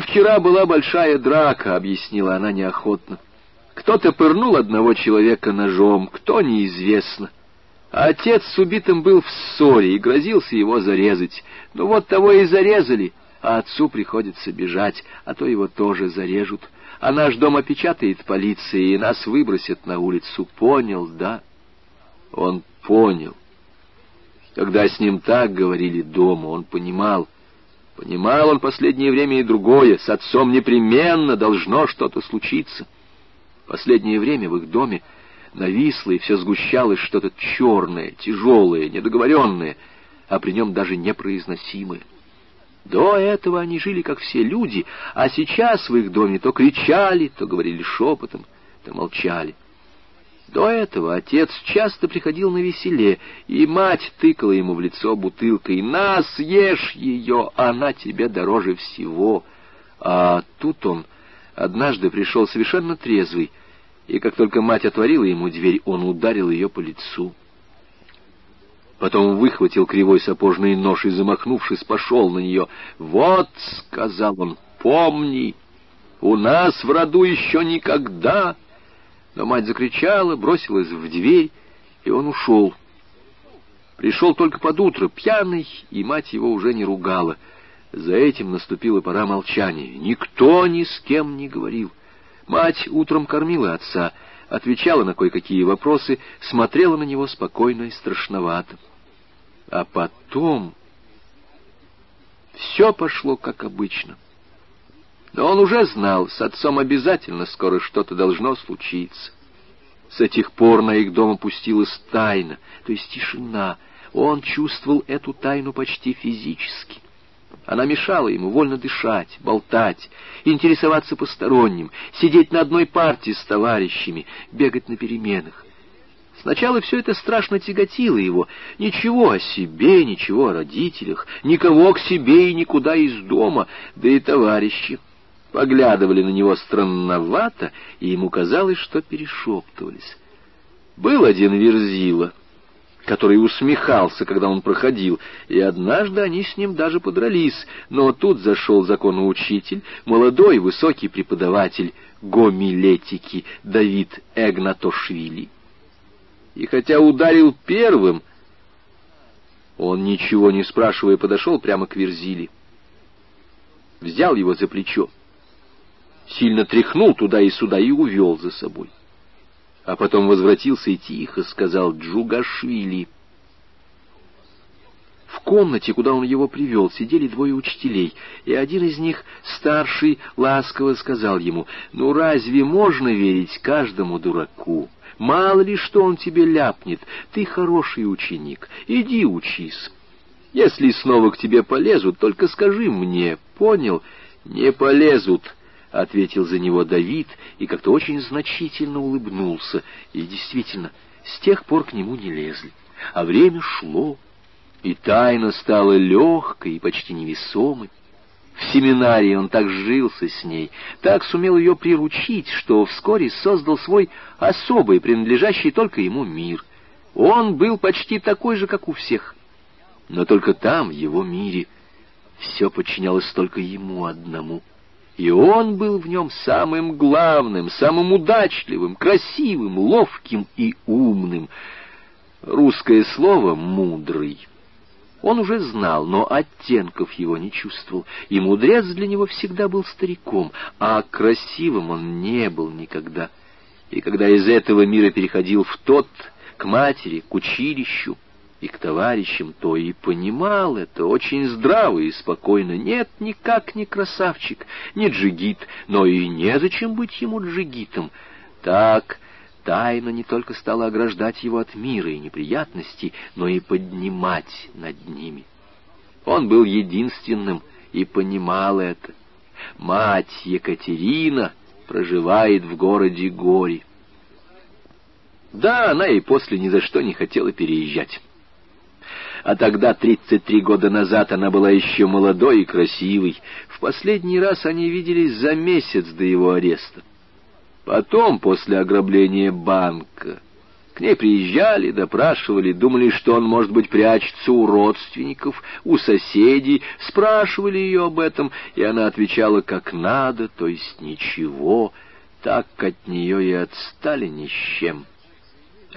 вчера была большая драка», — объяснила она неохотно. «Кто-то пырнул одного человека ножом, кто — неизвестно. А отец с убитым был в ссоре и грозился его зарезать. Ну вот того и зарезали, а отцу приходится бежать, а то его тоже зарежут. А наш дом опечатает полиция, и нас выбросят на улицу. Понял, да?» Он понял. Когда с ним так говорили дома, он понимал. Понимал он последнее время и другое. С отцом непременно должно что-то случиться. Последнее время в их доме нависло и все сгущалось что-то черное, тяжелое, недоговоренное, а при нем даже непроизносимое. До этого они жили, как все люди, а сейчас в их доме то кричали, то говорили шепотом, то молчали. До этого отец часто приходил на веселе, и мать тыкала ему в лицо бутылкой «На, съешь ее, она тебе дороже всего». А тут он однажды пришел совершенно трезвый, и как только мать отворила ему дверь, он ударил ее по лицу. Потом выхватил кривой сапожный нож и, замахнувшись, пошел на нее. «Вот», — сказал он, — «помни, у нас в роду еще никогда...» Но мать закричала, бросилась в дверь, и он ушел. Пришел только под утро, пьяный, и мать его уже не ругала. За этим наступила пора молчания. Никто ни с кем не говорил. Мать утром кормила отца, отвечала на кое-какие вопросы, смотрела на него спокойно и страшновато. А потом все пошло как обычно. — но он уже знал, с отцом обязательно скоро что-то должно случиться. С этих пор на их дом опустилась тайна, то есть тишина. Он чувствовал эту тайну почти физически. Она мешала ему вольно дышать, болтать, интересоваться посторонним, сидеть на одной партии с товарищами, бегать на переменах. Сначала все это страшно тяготило его. Ничего о себе, ничего о родителях, никого к себе и никуда из дома, да и товарищи поглядывали на него странновато, и ему казалось, что перешептывались. Был один верзила, который усмехался, когда он проходил, и однажды они с ним даже подрались, но тут зашел законоучитель, молодой высокий преподаватель гомилетики Давид Эгнатошвили. И хотя ударил первым, он, ничего не спрашивая, подошел прямо к Верзиле. Взял его за плечо сильно тряхнул туда и сюда и увел за собой. А потом возвратился и тихо сказал «Джугашвили». В комнате, куда он его привел, сидели двое учителей, и один из них, старший, ласково сказал ему, «Ну разве можно верить каждому дураку? Мало ли что он тебе ляпнет, ты хороший ученик, иди учись. Если снова к тебе полезут, только скажи мне, понял? Не полезут, — ответил за него Давид и как-то очень значительно улыбнулся. И действительно, с тех пор к нему не лезли. А время шло, и тайна стала легкой и почти невесомой. В семинарии он так жился с ней, так сумел ее приручить, что вскоре создал свой особый, принадлежащий только ему мир. Он был почти такой же, как у всех. Но только там, в его мире, все подчинялось только ему одному — и он был в нем самым главным, самым удачливым, красивым, ловким и умным. Русское слово «мудрый» он уже знал, но оттенков его не чувствовал, и мудрец для него всегда был стариком, а красивым он не был никогда. И когда из этого мира переходил в тот, к матери, к училищу, и к товарищам, то и понимал это очень здраво и спокойно. Нет, никак не красавчик, не джигит, но и незачем быть ему джигитом. Так тайна не только стала ограждать его от мира и неприятностей, но и поднимать над ними. Он был единственным и понимал это. Мать Екатерина проживает в городе Гори. Да, она и после ни за что не хотела переезжать а тогда, 33 года назад, она была еще молодой и красивой. В последний раз они виделись за месяц до его ареста. Потом, после ограбления банка, К ней приезжали, допрашивали, думали, что он, может быть, прячется у родственников, у соседей, спрашивали ее об этом, и она отвечала как надо, то есть ничего, так от нее и отстали ни с чем.